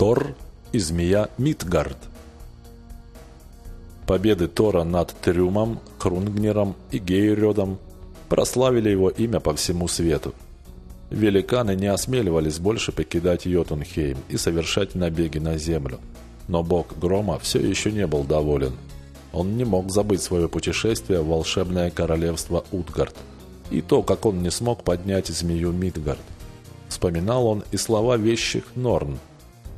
Тор и змея Мидгард. Победы Тора над Трюмом, Хрунгнером и Гейрёдом прославили его имя по всему свету. Великаны не осмеливались больше покидать Йотунхейм и совершать набеги на землю. Но бог Грома все еще не был доволен. Он не мог забыть свое путешествие в волшебное королевство Утгард и то, как он не смог поднять змею Мидгард. Вспоминал он и слова вещих Норн,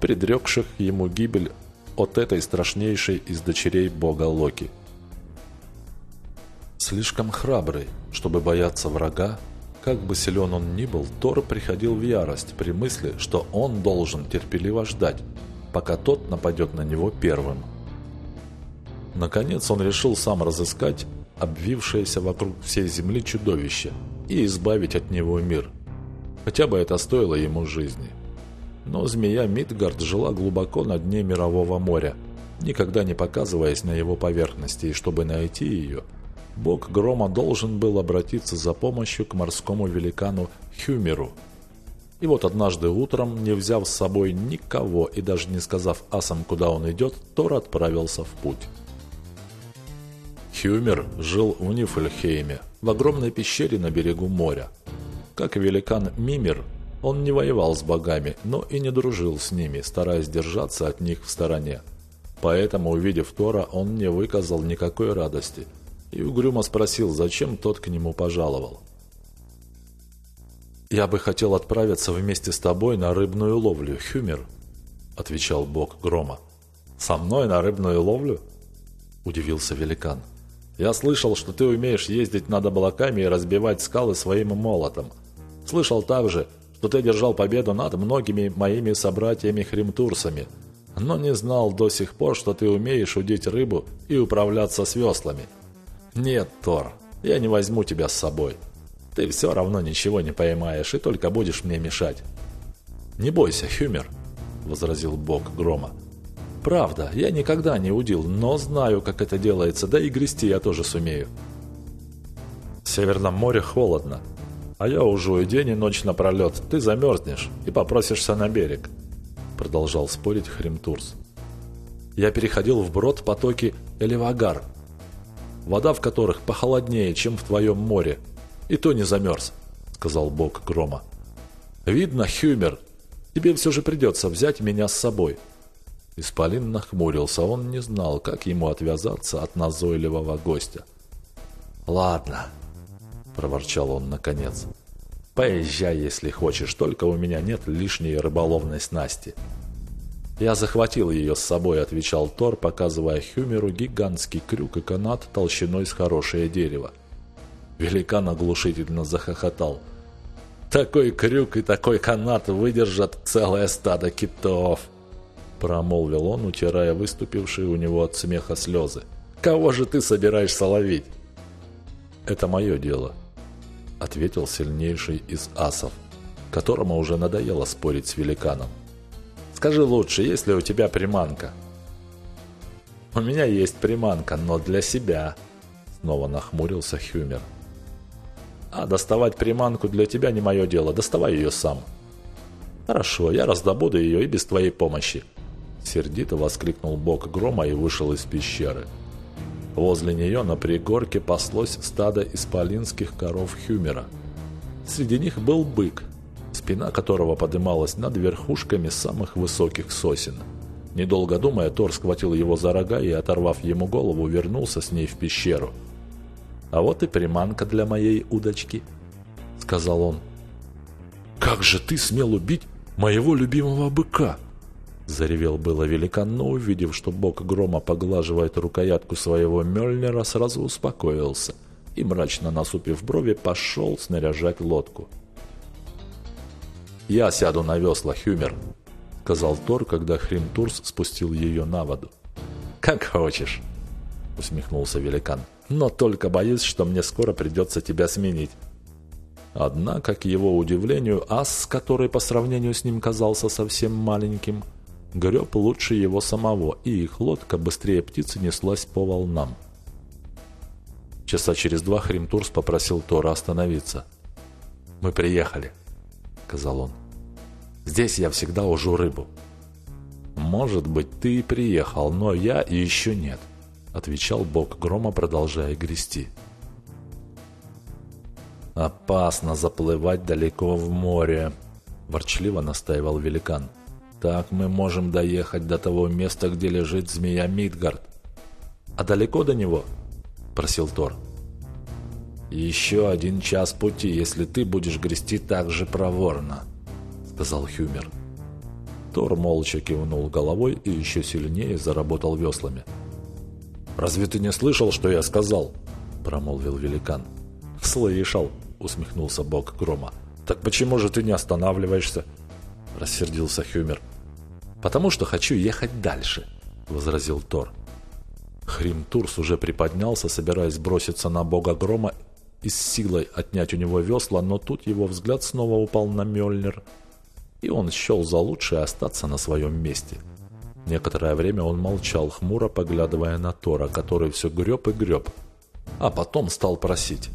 предрекших ему гибель от этой страшнейшей из дочерей бога Локи. Слишком храбрый, чтобы бояться врага, как бы силен он ни был, Тор приходил в ярость при мысли, что он должен терпеливо ждать, пока тот нападет на него первым. Наконец он решил сам разыскать обвившееся вокруг всей земли чудовище и избавить от него мир. Хотя бы это стоило ему жизни. Но змея Мидгард жила глубоко на дне Мирового моря, никогда не показываясь на его поверхности, и чтобы найти ее, бог Грома должен был обратиться за помощью к морскому великану Хюмеру. И вот однажды утром, не взяв с собой никого и даже не сказав асам, куда он идет, Тор отправился в путь. Хюмер жил в Нифльхейме, в огромной пещере на берегу моря. Как великан Мимир, он не воевал с богами, но и не дружил с ними, стараясь держаться от них в стороне. Поэтому, увидев Тора, он не выказал никакой радости и угрюмо спросил, зачем тот к нему пожаловал. «Я бы хотел отправиться вместе с тобой на рыбную ловлю, Хюмер», — отвечал бог грома. «Со мной на рыбную ловлю?» — удивился великан. «Я слышал, что ты умеешь ездить над облаками и разбивать скалы своим молотом. Слышал также, что ты держал победу над многими моими собратьями-хримтурсами, но не знал до сих пор, что ты умеешь удить рыбу и управляться с веслами. Нет, Тор, я не возьму тебя с собой. Ты все равно ничего не поймаешь и только будешь мне мешать. Не бойся, Хюмер, возразил бог грома. Правда, я никогда не удил, но знаю, как это делается, да и грести я тоже сумею. В Северном море холодно, а я ужу и день и ночь напролет. Ты замерзнешь и попросишься на берег», — продолжал спорить Хримтурс. «Я переходил вброд потоки Элевагар, вода в которых похолоднее, чем в твоем море, и то не замерз», — сказал бог грома. «Видно, Хюмер, тебе все же придется взять меня с собой». Исполин нахмурился, он не знал, как ему отвязаться от назойливого гостя. «Ладно», – проворчал он наконец. «Поезжай, если хочешь, только у меня нет лишней рыболовной снасти». «Я захватил ее с собой», – отвечал Тор, показывая Хюмеру гигантский крюк и канат толщиной с хорошее дерево. Великан оглушительно захохотал. «Такой крюк и такой канат выдержат целое стадо китов!» Промолвил он, утирая выступившие у него от смеха слезы. «Кого же ты собираешься ловить?» «Это мое дело», ответил сильнейший из асов, которому уже надоело спорить с великаном. «Скажи лучше, есть ли у тебя приманка?» «У меня есть приманка, но для себя», — снова нахмурился Хюмер. «А доставать приманку для тебя не мое дело, доставай ее сам». «Хорошо, я раздобуду ее и без твоей помощи», — сердито воскликнул бог грома и вышел из пещеры. Возле нее на пригорке паслось стадо исполинских коров Хюмера. Среди них был бык, спина которого подымалась над верхушками самых высоких сосен. Недолго думая, Тор схватил его за рога и, оторвав ему голову, вернулся с ней в пещеру. «А вот и приманка для моей удочки», — сказал он. «Как же ты смел убить моего любимого быка?» Заревел было великан, но увидев, что бог грома поглаживает рукоятку своего Мёльнира, сразу успокоился и, мрачно насупив брови, пошел снаряжать лодку. «Я сяду на весла, Хюмер», — сказал Тор, когда Хримтурс спустил ее на воду. «Как хочешь», — усмехнулся великан. «Но только боюсь, что мне скоро придется тебя сменить». Однако, к его удивлению, ас, который по сравнению с ним казался совсем маленьким, — греб лучше его самого, и их лодка быстрее птицы неслась по волнам. Часа через два Хримтурс попросил Тора остановиться. «Мы приехали», — сказал он. «Здесь я всегда ужу рыбу». может быть, ты и приехал, но я еще нет», — отвечал бог грома, продолжая грести. «Опасно заплывать далеко в море», — ворчливо настаивал великан. «Так мы можем доехать до того места, где лежит змея Мидгард». «А далеко до него?» — просил Тор. «Еще один час пути, если ты будешь грести так же проворно», — сказал Хюмер. Тор молча кивнул головой и еще сильнее заработал веслами. «Разве ты не слышал, что я сказал?» – промолвил великан. «Слышал», – усмехнулся бог грома. «Так почему же ты не останавливаешься?» – рассердился Хюмер. «Потому что хочу ехать дальше», – возразил Тор. Хримтурс уже приподнялся, собираясь броситься на бога грома и с силой отнять у него весла, но тут его взгляд снова упал на Мёльнир, и он счел за лучшее остаться на своем месте. Некоторое время он молчал, хмуро поглядывая на Тора, который все греб и греб, а потом стал просить.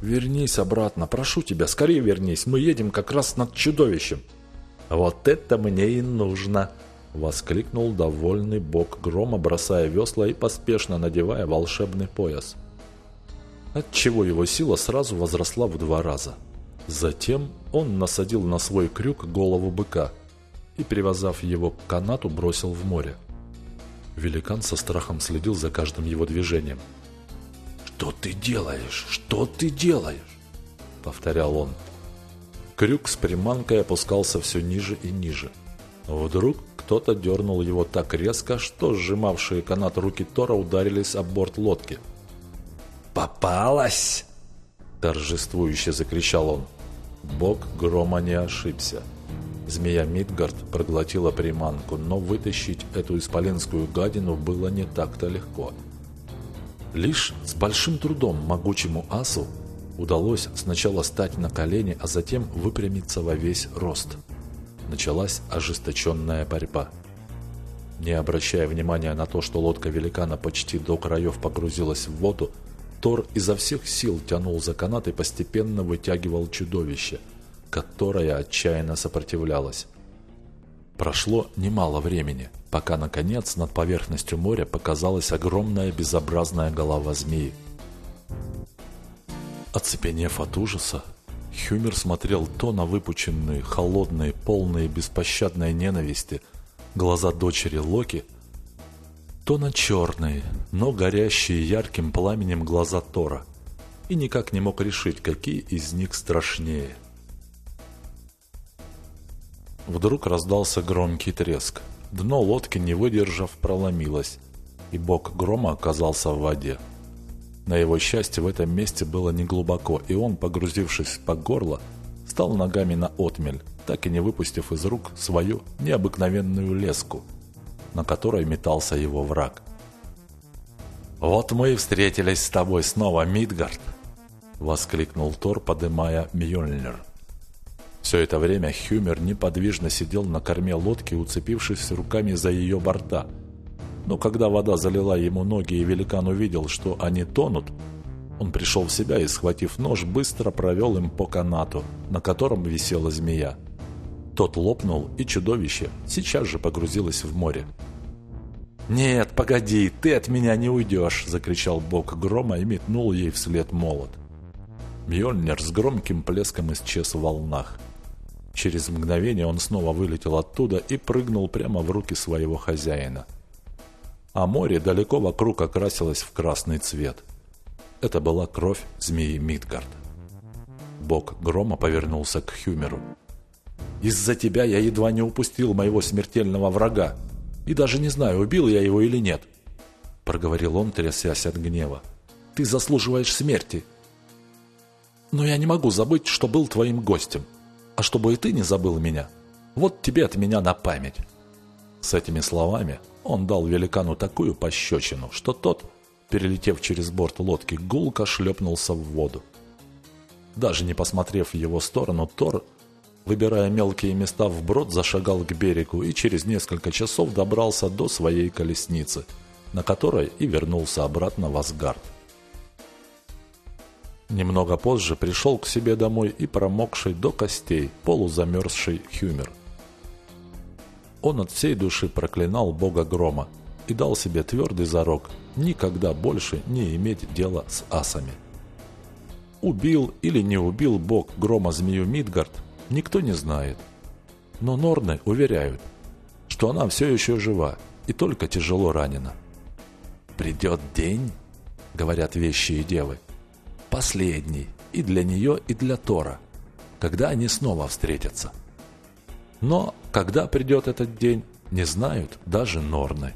«Вернись обратно, прошу тебя, скорее вернись, мы едем как раз над чудовищем». «Вот это мне и нужно!» — воскликнул довольный бог грома, бросая весла и поспешно надевая волшебный пояс отчего его сила сразу возросла в два раза. Затем он насадил на свой крюк голову быка и, привязав его к канату, бросил в море. Великан со страхом следил за каждым его движением. «Что ты делаешь? Что ты делаешь?» — повторял он. Крюк с приманкой опускался все ниже и ниже. Вдруг кто-то дернул его так резко, что сжимавшие канат руки Тора ударились об борт лодки — «Попалась!» – торжествующе закричал он. Бог грома не ошибся. Змея Мидгард проглотила приманку, но вытащить эту исполинскую гадину было не так-то легко. Лишь с большим трудом могучему асу удалось сначала стать на колени, а затем выпрямиться во весь рост. Началась ожесточенная борьба. Не обращая внимания на то, что лодка великана почти до краев погрузилась в воду, Тор изо всех сил тянул за канат и постепенно вытягивал чудовище, которое отчаянно сопротивлялось. Прошло немало времени, пока, наконец, над поверхностью моря показалась огромная безобразная голова змеи. Оцепенев от ужаса, Хюмер смотрел то на выпученные, холодные, полные беспощадной ненависти глаза дочери Локи, то на черные, но горящие ярким пламенем глаза Тора, и никак не мог решить, какие из них страшнее. Вдруг раздался громкий треск. Дно лодки, не выдержав, проломилось, и бок грома оказался в воде. На его счастье в этом месте было неглубоко, и он, погрузившись по горло, стал ногами на отмель, так и не выпустив из рук свою необыкновенную леску – на которой метался его враг. «Вот мы и встретились с тобой снова, Мидгард!» — воскликнул Тор, подымая Мьёльнир. Все это время Хюмер неподвижно сидел на корме лодки, уцепившись руками за ее борта. Но когда вода залила ему ноги и великан увидел, что они тонут, он пришел в себя и, схватив нож, быстро провел им по канату, на котором висела змея. Тот лопнул, и чудовище сейчас же погрузилось в море. «Нет, погоди, ты от меня не уйдешь!» – закричал бог грома и метнул ей вслед молот. Мьёльнир с громким плеском исчез в волнах. Через мгновение он снова вылетел оттуда и прыгнул прямо в руки своего хозяина. А море далеко вокруг окрасилось в красный цвет. Это была кровь змеи Мидгард. Бог грома повернулся к Хюмеру. Из-за тебя я едва не упустил моего смертельного врага. И даже не знаю, убил я его или нет. Проговорил он, трясясь от гнева. Ты заслуживаешь смерти. Но я не могу забыть, что был твоим гостем. А чтобы и ты не забыл меня, вот тебе от меня на память. С этими словами он дал великану такую пощечину, что тот, перелетев через борт лодки, гулко шлепнулся в воду. Даже не посмотрев в его сторону, Тор выбирая мелкие места вброд, зашагал к берегу и через несколько часов добрался до своей колесницы, на которой и вернулся обратно в Асгард. Немного позже пришел к себе домой и промокший до костей, полузамерзший Хюмер. Он от всей души проклинал бога грома и дал себе твердый зарок никогда больше не иметь дела с асами. Убил или не убил бог грома змею Мидгард, никто не знает. Но Норны уверяют, что она все еще жива и только тяжело ранена. «Придет день», — говорят вещи и девы, — «последний и для нее, и для Тора, когда они снова встретятся». Но когда придет этот день, не знают даже Норны.